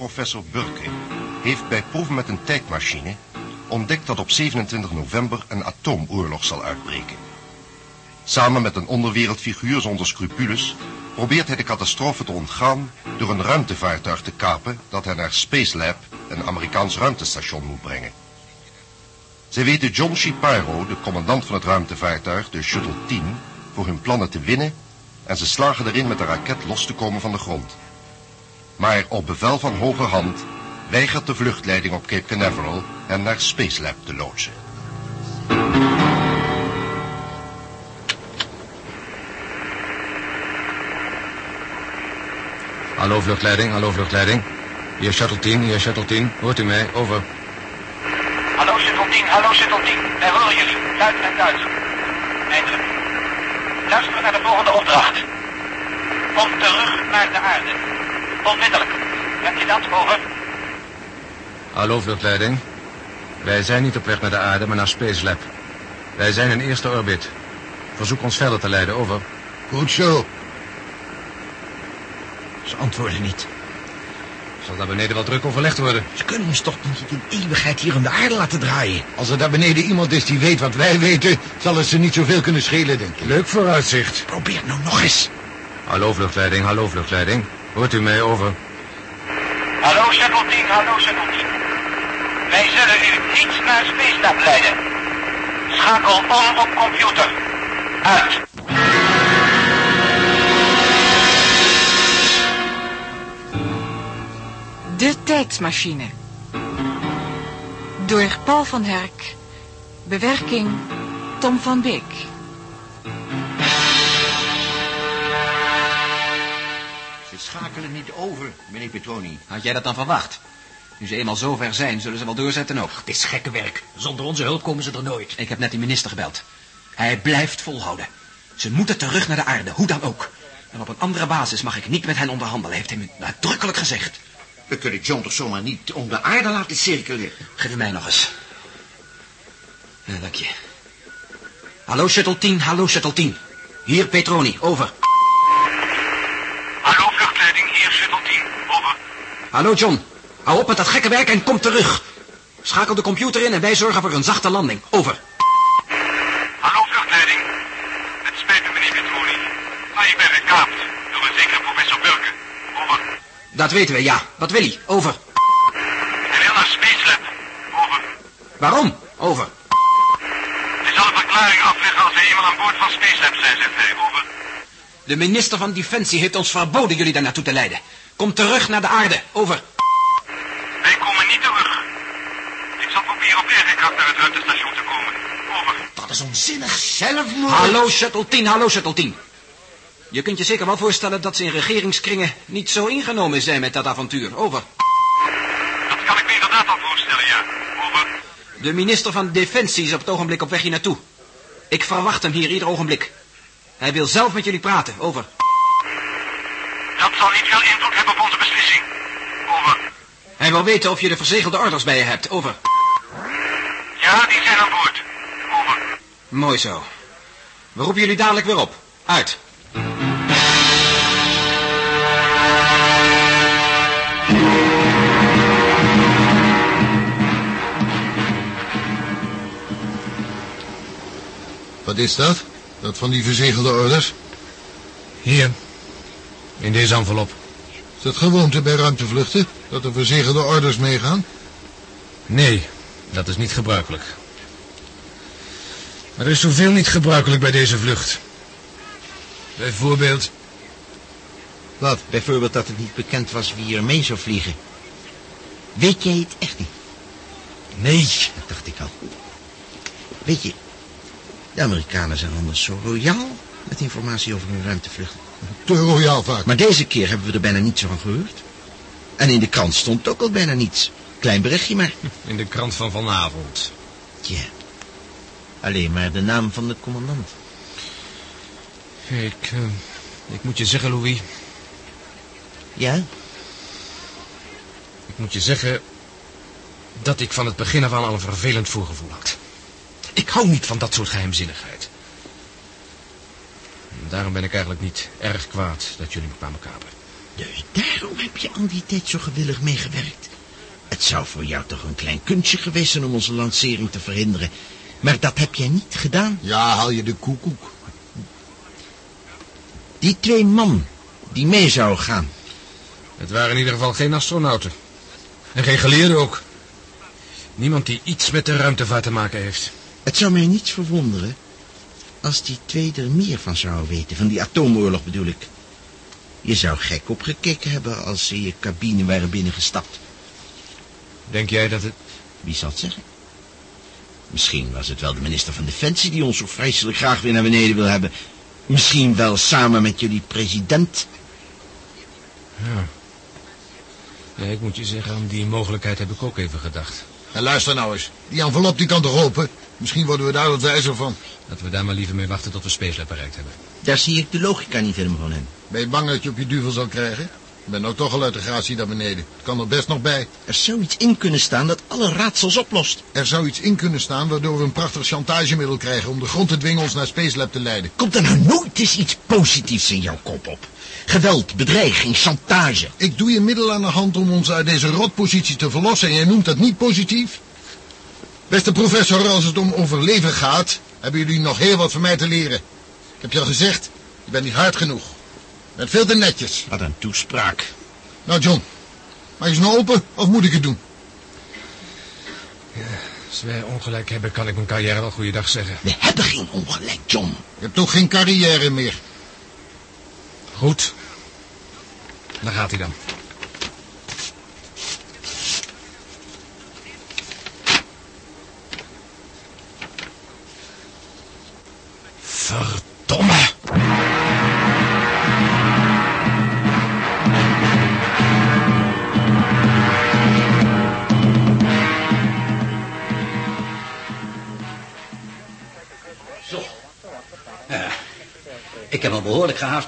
professor Burke heeft bij proeven met een tijdmachine ontdekt dat op 27 november een atoomoorlog zal uitbreken. Samen met een onderwereldfiguur zonder scrupules probeert hij de catastrofe te ontgaan door een ruimtevaartuig te kapen dat hij naar Space Lab, een Amerikaans ruimtestation, moet brengen. Zij weten John Shapiro, de commandant van het ruimtevaartuig, de Shuttle 10, voor hun plannen te winnen en ze slagen erin met de raket los te komen van de grond. Maar op bevel van hogerhand weigert de vluchtleiding op Cape Canaveral hen naar Space Lab te loodsen. Hallo vluchtleiding, hallo vluchtleiding. Hier Shuttle 10, hier Shuttle 10. Hoort u mij? Over. Hallo Shuttle 10, hallo Shuttle 10. Wij horen jullie. Luid en duidelijk. Eindelijk. Luister naar de volgende opdracht. Kom terug naar de aarde. Onmiddellijk. Heb je dat? Over. Hallo vluchtleiding. Wij zijn niet op weg naar de aarde, maar naar Space Lab. Wij zijn in eerste orbit. Verzoek ons verder te leiden, over. Goed zo. Ze antwoorden niet. Zal daar beneden wel druk overlegd worden? Ze kunnen ons toch niet in eeuwigheid hier om de aarde laten draaien. Als er daar beneden iemand is die weet wat wij weten... zal het ze niet zoveel kunnen schelen, denk ik. Leuk vooruitzicht. Probeer nou nog eens. Hallo vluchtleiding, hallo vluchtleiding. Hoort u mij, over. Hallo Shuttle 10, hallo Shuttle 10. Wij zullen u niet naar Space Lab leiden. Schakel om op computer. Uit. De tijdsmachine. Door Paul van Herk. Bewerking Tom van Beek. Schakelen niet over, meneer Petroni. Had jij dat dan verwacht? Nu ze eenmaal zo ver zijn, zullen ze wel doorzetten ook. Het is gekke werk. Zonder onze hulp komen ze er nooit. Ik heb net die minister gebeld. Hij blijft volhouden. Ze moeten terug naar de aarde, hoe dan ook. En op een andere basis mag ik niet met hen onderhandelen, heeft hij me nadrukkelijk gezegd. We kunnen John toch zomaar niet om de aarde laten cirkelen. Geef hem mij nog eens. Ja, dank je. Hallo Shuttle 10, hallo Shuttle 10. Hier Petroni, over. Hallo vluchtleiding, hier Shuttle 10. Over. Hallo John, hou op met dat gekke werk en kom terug. Schakel de computer in en wij zorgen voor een zachte landing. Over. Hallo vluchtleiding. Het spijt me meneer Petroni. Maar ik ben gekaapt door een zekere professor Burke. Over. Dat weten we, ja. Wat wil hij? Over. Hij wil naar Space Lab. Over. Waarom? Over. Hij zal een verklaring afleggen als we eenmaal aan boord van Space Lab zijn, zegt hij. Over. De minister van Defensie heeft ons verboden jullie daar naartoe te leiden. Kom terug naar de aarde. Over. Wij komen niet terug. Ik zal proberen op eigen kracht naar het ruimtestation te komen. Over. Dat is onzinnig. Zelfmoord. Hallo Shuttle 10, hallo Shuttle 10. Je kunt je zeker wel voorstellen dat ze in regeringskringen niet zo ingenomen zijn met dat avontuur. Over. Dat kan ik me inderdaad al voorstellen, ja. Over. De minister van Defensie is op het ogenblik op weg hier naartoe. Ik verwacht hem hier ieder ogenblik. Hij wil zelf met jullie praten. Over. Dat zal niet veel invloed hebben op onze beslissing. Over. Hij wil weten of je de verzegelde orders bij je hebt. Over. Ja, die zijn aan boord. Over. Mooi zo. We roepen jullie dadelijk weer op. Uit. Wat is dat? Dat van die verzegelde orders? Hier. In deze envelop. Is dat gewoonte bij ruimtevluchten? Dat er verzegelde orders meegaan? Nee, dat is niet gebruikelijk. Maar er is zoveel niet gebruikelijk bij deze vlucht. Bijvoorbeeld... Wat? Bijvoorbeeld dat het niet bekend was wie er mee zou vliegen. Weet jij het echt niet? Nee. Dat dacht ik al. Weet je, de Amerikanen zijn anders zo royaal met informatie over hun ruimtevluchten. Te royaal vaak. Maar deze keer hebben we er bijna niets van gehoord. En in de krant stond ook al bijna niets. Klein berichtje maar. In de krant van vanavond. Tja. Alleen maar de naam van de commandant. Ik, eh, ik moet je zeggen, Louis. Ja? Ik moet je zeggen dat ik van het begin af aan al een vervelend voorgevoel had. Ik hou niet van dat soort geheimzinnigheid. Daarom ben ik eigenlijk niet erg kwaad dat jullie me kwamen kapen. Dus daarom heb je al die tijd zo gewillig meegewerkt. Het zou voor jou toch een klein kunstje geweest zijn om onze lancering te verhinderen. Maar dat heb jij niet gedaan. Ja, haal je de koekoek. Die twee man die mee zouden gaan. Het waren in ieder geval geen astronauten. En geen geleerden ook. Niemand die iets met de ruimtevaart te maken heeft. Het zou mij niets verwonderen als die twee er meer van zouden weten. Van die atoomoorlog bedoel ik. Je zou gek opgekeken hebben als ze je cabine waren binnengestapt. Denk jij dat het... Wie zal het zeggen? Misschien was het wel de minister van Defensie die ons zo vreselijk graag weer naar beneden wil hebben. Misschien wel samen met jullie president. Ja. ja. Ik moet je zeggen, aan die mogelijkheid heb ik ook even gedacht. En luister nou eens. Die envelop die kan toch open? Misschien worden we daar wat wijzer van. Dat we daar maar liever mee wachten tot we Spacelab bereikt hebben. Daar zie ik de logica niet helemaal van in. Ben je bang dat je op je duvel zal krijgen? Ik ben nou toch al uit de gratie naar beneden. Het kan er best nog bij. Er zou iets in kunnen staan dat alle raadsels oplost. Er zou iets in kunnen staan waardoor we een prachtig chantagemiddel krijgen... om de grond te dwingen ons naar Spacelab te leiden. Komt er nou nooit eens iets positiefs in jouw kop op? Geweld, bedreiging, chantage. Ik doe je middel aan de hand om ons uit deze rotpositie te verlossen... en jij noemt dat niet positief? Beste professor, als het om overleven gaat... hebben jullie nog heel wat van mij te leren. Ik heb je al gezegd, je bent niet hard genoeg. Bent veel te netjes. Wat een toespraak. Nou, John, maak je eens nou open of moet ik het doen? Als wij ongelijk hebben, kan ik mijn carrière wel goeiedag zeggen. We hebben geen ongelijk, John. Je hebt toch geen carrière meer. Goed. Daar gaat hij dan.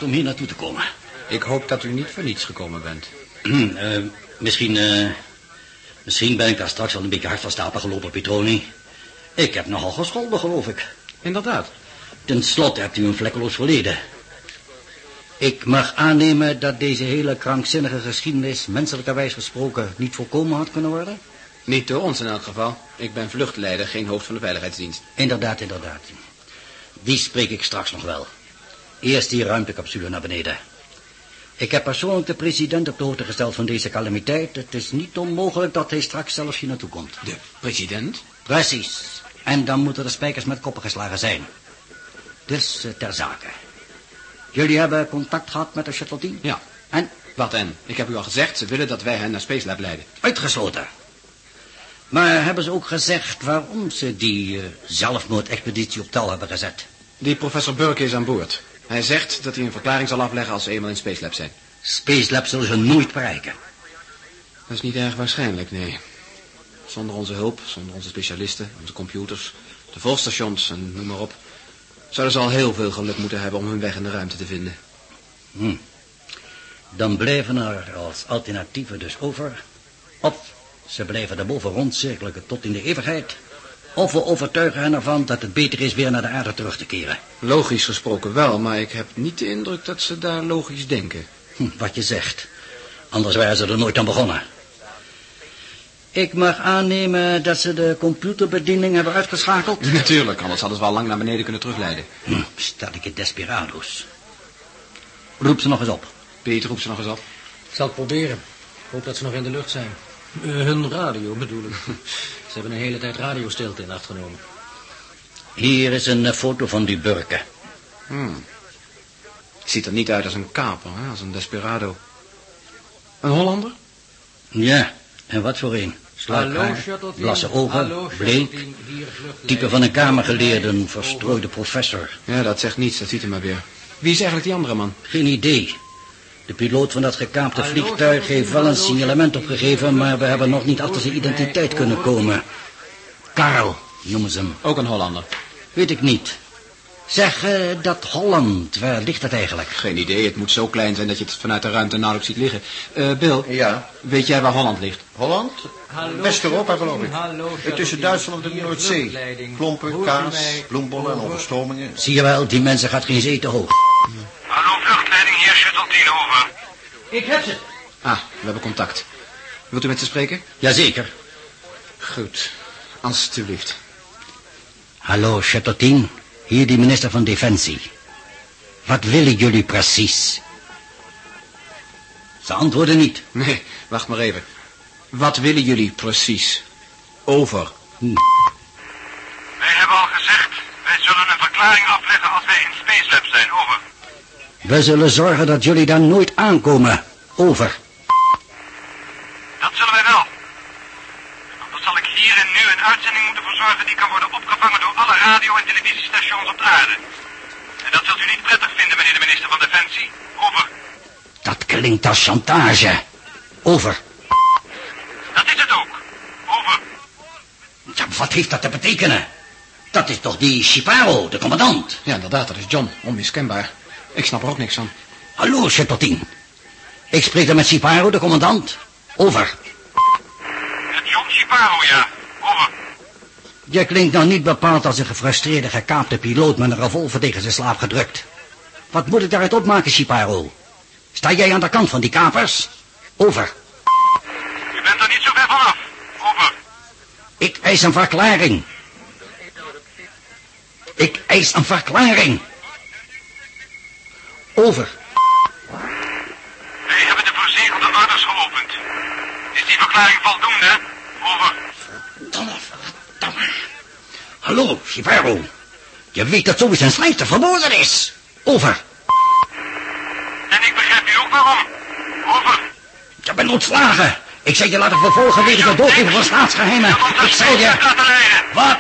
Om hier naartoe te komen. Ik hoop dat u niet voor niets gekomen bent. Eh, misschien, eh, misschien ben ik daar straks al een beetje hard van stapel gelopen, Petroni. Ik heb nogal gescholden, geloof ik. Inderdaad. Ten slotte hebt u een vlekkeloos verleden. Ik mag aannemen dat deze hele krankzinnige geschiedenis, menselijkerwijs gesproken, niet voorkomen had kunnen worden? Niet door ons in elk geval. Ik ben vluchtleider, geen hoofd van de veiligheidsdienst. Inderdaad, inderdaad. Die spreek ik straks nog wel. Eerst die ruimtecapsule naar beneden. Ik heb persoonlijk de president op de hoogte gesteld van deze calamiteit. Het is niet onmogelijk dat hij straks zelfs hier naartoe komt. De president? Precies. En dan moeten de spijkers met koppen geslagen zijn. Dus uh, ter zake. Jullie hebben contact gehad met de shuttle team? Ja. En? Wat en? Ik heb u al gezegd, ze willen dat wij hen naar Spacelab leiden. Uitgesloten. Maar hebben ze ook gezegd waarom ze die uh, zelfmoordexpeditie op tel hebben gezet? Die professor Burke is aan boord. Hij zegt dat hij een verklaring zal afleggen als ze eenmaal in Spacelab zijn. Spacelab zullen ze nooit bereiken. Dat is niet erg waarschijnlijk, nee. Zonder onze hulp, zonder onze specialisten, onze computers, de volstations en noem maar op... zouden ze al heel veel geluk moeten hebben om hun weg in de ruimte te vinden. Hm. Dan blijven er als alternatieven dus over... of ze blijven daarboven rondcirkelen tot in de eeuwigheid... Of we overtuigen hen ervan dat het beter is weer naar de aarde terug te keren. Logisch gesproken wel, maar ik heb niet de indruk dat ze daar logisch denken. Hm, wat je zegt. Anders waren ze er nooit aan begonnen. Ik mag aannemen dat ze de computerbediening hebben uitgeschakeld? Natuurlijk, anders hadden ze wel lang naar beneden kunnen terugleiden. Hm, stelletje desperados. Roep ze nog eens op. Peter, roep ze nog eens op. Ik zal het proberen. Ik hoop dat ze nog in de lucht zijn. Uh, hun radio bedoel ik. Ze hebben een hele tijd radiostilte in acht genomen. Hier is een foto van die Burke. Hmm. Ziet er niet uit als een kaper, hè? als een desperado. Een Hollander? Ja, en wat voor een? Sluit haar, blasse ogen, bleek. Type van een kamergeleerde, een verstrooide professor. Ja, dat zegt niets, dat ziet hij maar weer. Wie is eigenlijk die andere man? Geen idee. De piloot van dat gekaapte vliegtuig heeft wel een signalement opgegeven... maar we hebben nog niet achter zijn identiteit kunnen komen. Karl noemen ze hem. Ook een Hollander? Weet ik niet. Zeg, uh, dat Holland, waar ligt dat eigenlijk? Geen idee, het moet zo klein zijn dat je het vanuit de ruimte nauwelijks ziet liggen. Uh, Bill, ja? weet jij waar Holland ligt? Holland? West-Europa geloof ik. Tussen Duitsland en de Noordzee. Klompen, kaas, bloembollen en overstromingen. Zie je wel, die mensen gaat geen zee te hoog. Hallo vluchtleiding, hier Shuttle 10, over. Ik heb ze. Ah, we hebben contact. Wilt u met ze spreken? Jazeker. Goed, alstublieft. Hallo, Chattertien. Hier die minister van Defensie. Wat willen jullie precies? Ze antwoorden niet. Nee, wacht maar even. Wat willen jullie precies? Over. Wij hebben al gezegd, wij zullen een verklaring afleggen als wij in Space Lab zijn. Over. We zullen zorgen dat jullie daar nooit aankomen. Over. Dat zullen wij wel. Anders zal ik hier en nu een uitzending moeten verzorgen die kan worden opgevangen door alle radio- en televisiestations op de aarde. En dat zult u niet prettig vinden, meneer de minister van Defensie. Over. Dat klinkt als chantage. Over. Dat is het ook. Over. Ja, wat heeft dat te betekenen? Dat is toch die Shiparo, de commandant? Ja, inderdaad, dat is John. Onmiskenbaar. Ik snap er ook niks van. Hallo, Chattertien. Ik spreek er met Shiparo, de commandant. Over. Het John Shiparo, ja. Over. Je klinkt nou niet bepaald als een gefrustreerde, gekaapte piloot met een revolver tegen zijn slaap gedrukt. Wat moet ik daaruit opmaken, Shiparo? Sta jij aan de kant van die kapers? Over. U bent er niet zo ver vanaf. Over. Ik eis een verklaring. Ik eis een verklaring. Over. Wij hebben de verzegelde orders geopend. Is die verklaring voldoende? Over. Verdamme, verdamme. Hallo, Shiparo. Je weet dat zoiets in slijter verboden is. Over. En ik begrijp nu ook waarom. Over. Je bent ontslagen. Ik zei je laten vervolgen wegens het doorgeven van staatsgeheimen. Ik zei je... laten leiden. Wat?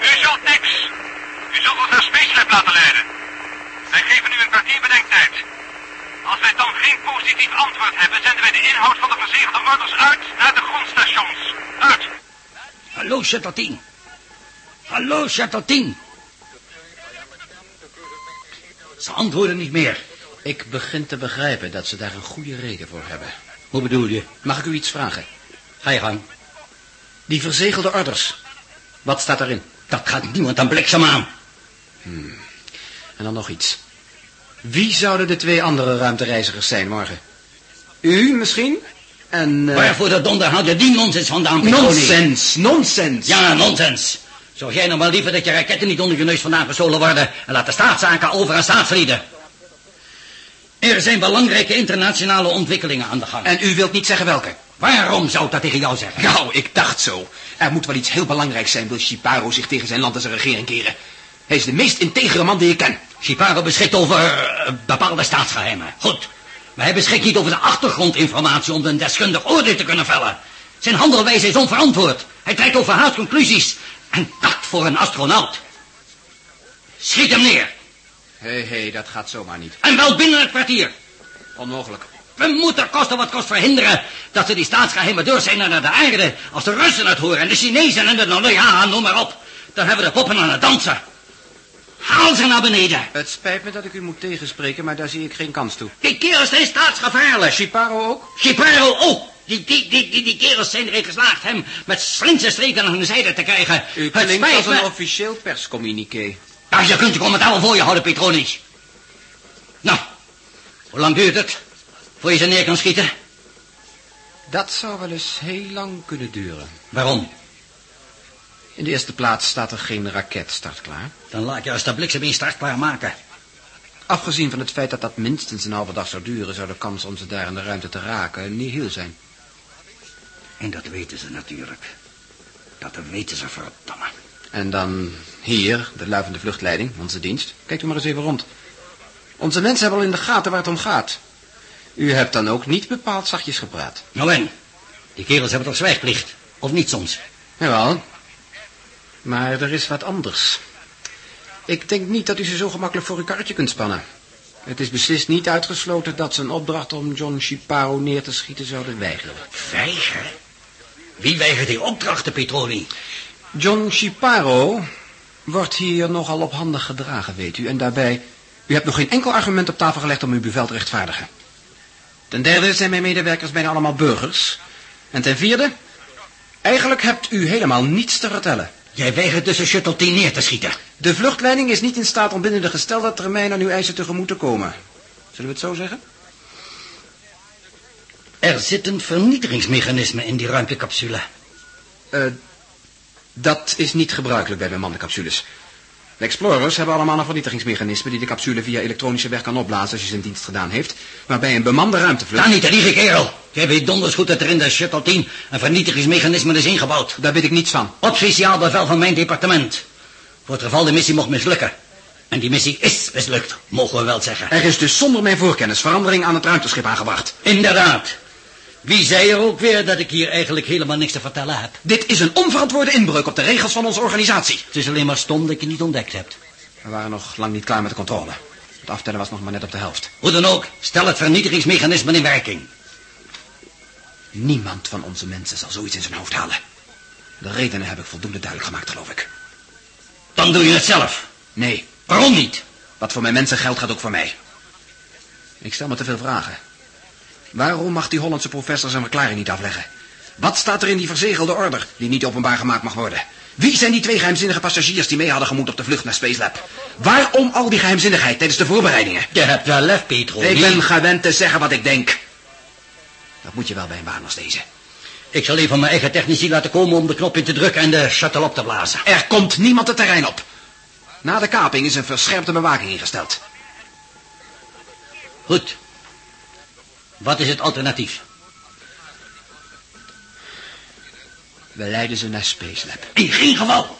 U zult niks. U zult ons naar Space Lab laten leiden. Wij geven u een kwartier bedenktijd. Als wij dan geen positief antwoord hebben, zenden wij de inhoud van de verzegelde orders uit naar de grondstations. Uit. Hallo, Chattertien. Hallo, Chattertien. Ze antwoorden niet meer. Ik begin te begrijpen dat ze daar een goede reden voor hebben. Hoe bedoel je? Mag ik u iets vragen? Ga je gang. Die verzegelde orders. Wat staat erin? Dat gaat niemand aan bliksem aan. En dan nog iets. Wie zouden de twee andere ruimtereizigers zijn morgen? U misschien? En... eh, Waarvoor de donder je die nonsens vandaan, Petroni? Nonsens, nonsens. Ja, nonsens. Zorg jij nou maar liever dat je raketten niet onder je neus vandaan gestolen worden... en laat de staatszaken over aan staatslieden. Er zijn belangrijke internationale ontwikkelingen aan de gang. En u wilt niet zeggen welke? Waarom zou ik dat tegen jou zeggen? Nou, ik dacht zo. Er moet wel iets heel belangrijks zijn, wil Shiparo zich tegen zijn land en zijn regering keren. Hij is de meest integere man die ik ken. Shiparo beschikt over eh, bepaalde staatsgeheimen. Goed. Maar hij beschikt niet over de achtergrondinformatie om een deskundig oordeel te kunnen vellen. Zijn handelwijze is onverantwoord. Hij trekt overhaast conclusies. En dat voor een astronaut. Schiet hem neer. Hé, hé, dat gaat zomaar niet. En wel binnen het kwartier. Onmogelijk. We moeten kosten wat kost verhinderen dat ze die staatsgeheimen doorzenden naar de aarde. Als de Russen het horen en de Chinezen en de... Nou ja, noem maar op. Dan hebben we de poppen aan het dansen. Haal ze naar beneden. Het spijt me dat ik u moet tegenspreken, maar daar zie ik geen kans toe. Die kerels zijn staatsgevaarlijk. Shiparo ook? Shiparo ook. Die, die, die, die, die kerels zijn erin geslaagd hem met slinkse streken aan hun zijde te krijgen. U het klinkt als me. een officieel perscommuniqué. Ja, je kunt je commentaar wel voor je houden, Petronisch. Nou, hoe lang duurt het voor je ze neer kan schieten? Dat zou wel eens heel lang kunnen duren. Waarom? In de eerste plaats staat er geen raket startklaar. Dan laat als de bliksem in start klaar maken. Afgezien van het feit dat dat minstens een halve dag zou duren... zou de kans om ze daar in de ruimte te raken niet heel zijn. En dat weten ze natuurlijk. Dat weten ze verdomme. En dan hier, de luivende vluchtleiding, onze dienst. Kijkt u maar eens even rond. Onze mensen hebben al in de gaten waar het om gaat. U hebt dan ook niet bepaald zachtjes gepraat. Nou en? Die kerels hebben toch zwijgplicht? Of niet soms? Jawel. Maar er is wat anders. Ik denk niet dat u ze zo gemakkelijk voor uw karretje kunt spannen. Het is beslist niet uitgesloten dat ze een opdracht om John Shiparo neer te schieten zouden weigeren. Weigeren? Wie weigert die opdrachten, Petroni? John Shiparo wordt hier nogal op handen gedragen, weet u. En daarbij, u hebt nog geen enkel argument op tafel gelegd om uw bevel te rechtvaardigen. Ten derde zijn mijn medewerkers bijna allemaal burgers. En ten vierde, eigenlijk hebt u helemaal niets te vertellen. Jij weigert dus een shuttle 10 neer te schieten. De vluchtleiding is niet in staat om binnen de gestelde termijn aan uw eisen tegemoet te komen. Zullen we het zo zeggen? Er zit een vernietigingsmechanisme in die ruimtecapsule. Eh, dat is niet gebruikelijk bij bemande capsules. De Explorers hebben allemaal een vernietigingsmechanisme... die de capsule via elektronische weg kan opblazen als je zijn dienst gedaan heeft. Maar bij een bemande ruimtevlucht... Daar niet te liegen, kerel. Jij weet donders goed dat er in de Shuttle 10 een vernietigingsmechanisme is ingebouwd. Daar weet ik niets van. Op speciaal bevel van mijn departement. Voor het geval de missie mocht mislukken. En die missie is mislukt, mogen we wel zeggen. Er is dus zonder mijn voorkennis verandering aan het ruimteschip aangebracht. Inderdaad. Wie zei er ook weer dat ik hier eigenlijk helemaal niks te vertellen heb? Dit is een onverantwoorde inbreuk op de regels van onze organisatie. Het is alleen maar stom dat je niet ontdekt hebt. We waren nog lang niet klaar met de controle. Het aftellen was nog maar net op de helft. Hoe dan ook, stel het vernietigingsmechanisme in werking. Niemand van onze mensen zal zoiets in zijn hoofd halen. De redenen heb ik voldoende duidelijk gemaakt, geloof ik. Dan doe je het zelf. Nee. Waarom niet? Wat voor mijn mensen geldt, gaat ook voor mij. Ik stel me te veel vragen. Waarom mag die Hollandse professor zijn verklaring niet afleggen? Wat staat er in die verzegelde order die niet openbaar gemaakt mag worden? Wie zijn die twee geheimzinnige passagiers die mee hadden gemoet op de vlucht naar Space Lab? Waarom al die geheimzinnigheid tijdens de voorbereidingen? Je hebt wel lef, Petro. Ik ben gewend te zeggen wat ik denk. Dat moet je wel bij een baan als deze. Ik zal even mijn eigen technici laten komen om de knop in te drukken en de shuttle op te blazen. Er komt niemand het terrein op. Na de kaping is een verscherpte bewaking ingesteld. Goed. Wat is het alternatief? We leiden ze naar Space Lab. In geen geval.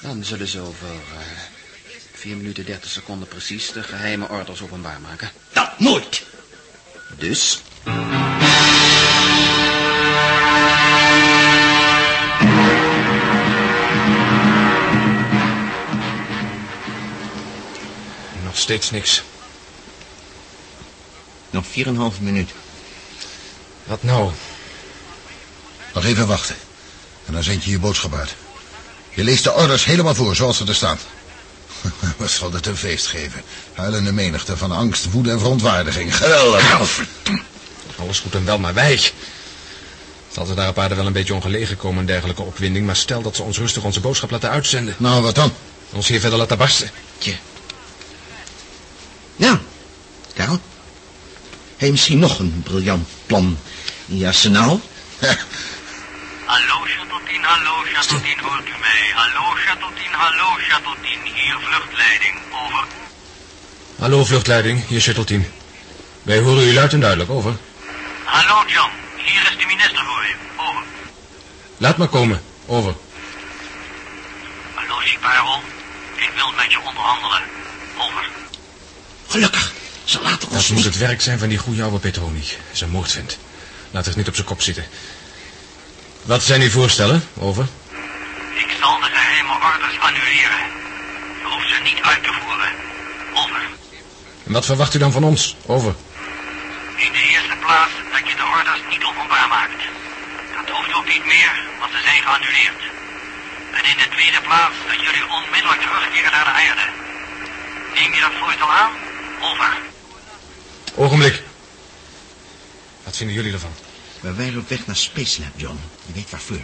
Dan zullen ze over uh, 4 minuten 30 seconden precies de geheime orders openbaar maken. Dat nooit. Dus? Nog steeds niks. Nog 4,5 minuut. Wat nou? Nog even wachten. En dan zend je je boodschap uit. Je leest de orders helemaal voor, zoals ze er staan. Wat zal het een feest geven? Huilende menigte van angst, woede en verontwaardiging. Geweldig. Alles goed en wel, maar wij. Het zal ze daar op aarde wel een beetje ongelegen komen, een dergelijke opwinding. Maar stel dat ze ons rustig onze boodschap laten uitzenden. Nou, wat dan? Ons hier verder laten barsten. Tje. Nou, Karel. Je misschien nog een briljant plan in je arsenaal? Hallo Shuttle 10, hallo 10, hoort u mij? Hallo Shuttle 10, hallo Shuttle 10, hier vluchtleiding, over. Hallo, vluchtleiding, hier Shuttle 10. Wij horen u luid en duidelijk, over. Hallo John, hier is de minister voor u, over. Laat maar komen, over. Hallo Siparel, ik wil met je onderhandelen, over. Gelukkig, ze laten ons Dat moet niet... het werk zijn van die goede oude Petroni. Zijn moordvent. Laat het niet op zijn kop zitten. Wat zijn uw voorstellen, over? Ik zal de geheime orders annuleren. Je hoeft ze niet uit te voeren, over. En wat verwacht u dan van ons, over? In de eerste plaats dat je de orders niet openbaar maakt. Dat hoeft ook niet meer, want ze zijn geannuleerd. En in de tweede plaats dat jullie onmiddellijk terugkeren naar de aarde. Neem je dat voorstel aan? Over. Ogenblik. Wat vinden jullie ervan? We waren op weg naar Space Lab, John. Je weet waarvoor.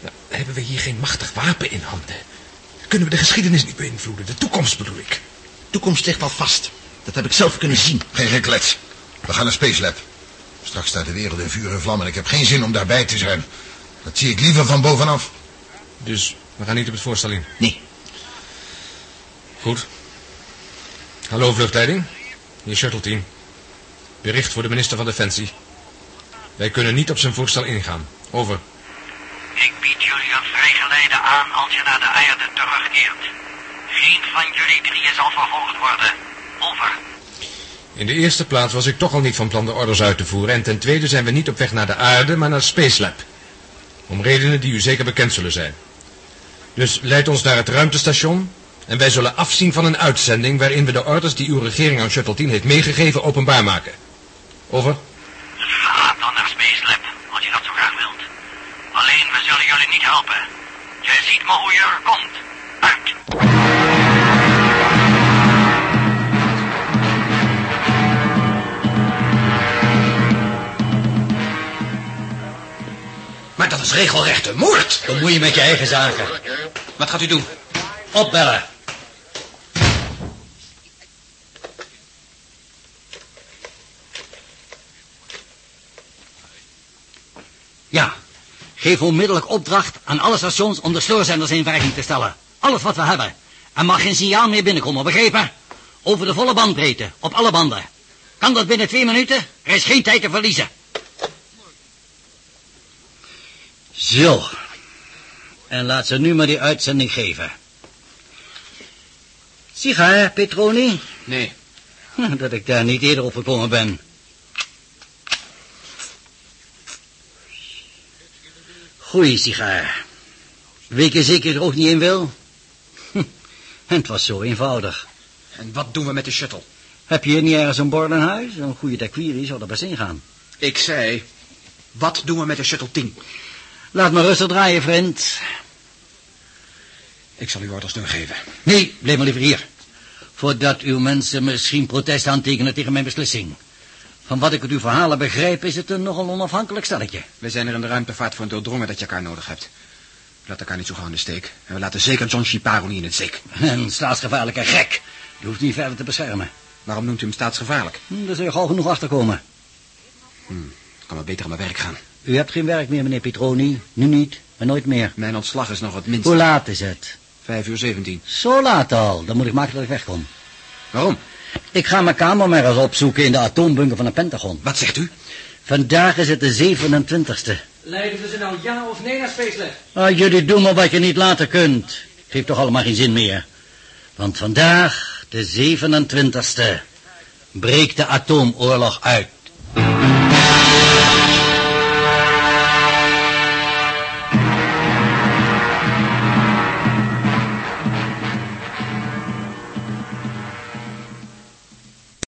Nou, hebben we hier geen machtig wapen in handen? Kunnen we de geschiedenis niet beïnvloeden? De toekomst bedoel ik. Toekomst ligt al vast. Dat heb ik zelf kunnen zien. Geen geklets. We gaan naar Space Lab. Straks staat de wereld in vuur en vlam en ik heb geen zin om daarbij te zijn. Dat zie ik liever van bovenaf. Dus we gaan niet op het voorstel in. Nee. Goed. Hallo, vluchtleiding. Hier Shuttle Team. Bericht voor de minister van Defensie. Wij kunnen niet op zijn voorstel ingaan. Over. Ik bied jullie een vrijgeleide aan als je naar de aarde terugkeert. Geen van jullie drieën zal vervolgd worden. Over. In de eerste plaats was ik toch al niet van plan de orders uit te voeren... en ten tweede zijn we niet op weg naar de aarde, maar naar Space Lab. Om redenen die u zeker bekend zullen zijn. Dus leid ons naar het ruimtestation... en wij zullen afzien van een uitzending... waarin we de orders die uw regering aan Shuttle 10 heeft meegegeven openbaar maken. Over. Ga dan naar Space Lab, als je dat zo graag wilt. Alleen, we zullen jullie niet helpen. Jij ziet maar hoe je er komt. Uit. Maar dat is regelrechte moord. Bemoei je met je eigen zaken. Wat gaat u doen? Opbellen. Geef onmiddellijk opdracht aan alle stations om de stoorzenders in werking te stellen. Alles wat we hebben. Er mag geen signaal meer binnenkomen, begrepen? Over de volle bandbreedte, op alle banden. Kan dat binnen twee minuten? Er is geen tijd te verliezen. Zo. En laat ze nu maar die uitzending geven. Sigaar, Petroni? Nee. Dat ik daar niet eerder op gekomen ben. Goeie sigaar. Weet je zeker er ook niet in wil? Hm, En het was zo eenvoudig. En wat doen we met de shuttle? Heb je hier niet ergens een bord in huis? Een goede taquiri zou er best in gaan. Ik zei, wat doen we met de shuttle 10? Laat me rustig draaien, vriend. Ik zal u orders doorgeven. Nee, blijf maar liever hier. Voordat uw mensen misschien protest aantekenen tegen mijn beslissing. Van wat ik uit uw verhalen begrijp, is het een nogal onafhankelijk stelletje. We zijn er in de ruimtevaart voor een doordrongen dat je elkaar nodig hebt. We laten elkaar niet zo gauw in de steek. En we laten zeker John Shiparo niet in het steek. Een staatsgevaarlijke gek. Je hoeft niet verder te beschermen. Waarom noemt u hem staatsgevaarlijk? Hm, Daar zul je gauw genoeg achterkomen. Ik kan maar beter aan mijn werk gaan. U hebt geen werk meer, meneer Petroni. Nu niet, maar nooit meer. Mijn ontslag is nog het minste. Hoe laat is het? Vijf uur zeventien. Zo laat al. Dan moet ik maken dat ik wegkom. Waarom? Ik ga mijn kamer maar eens opzoeken in de atoombunker van het Pentagon. Wat zegt u? Vandaag is het de 27ste. Leiden ze nou ja of nee naar Spacelab? Ah, jullie doen maar wat je niet laten kunt. Heeft toch allemaal geen zin meer. Want vandaag, de 27ste, breekt de atoomoorlog uit.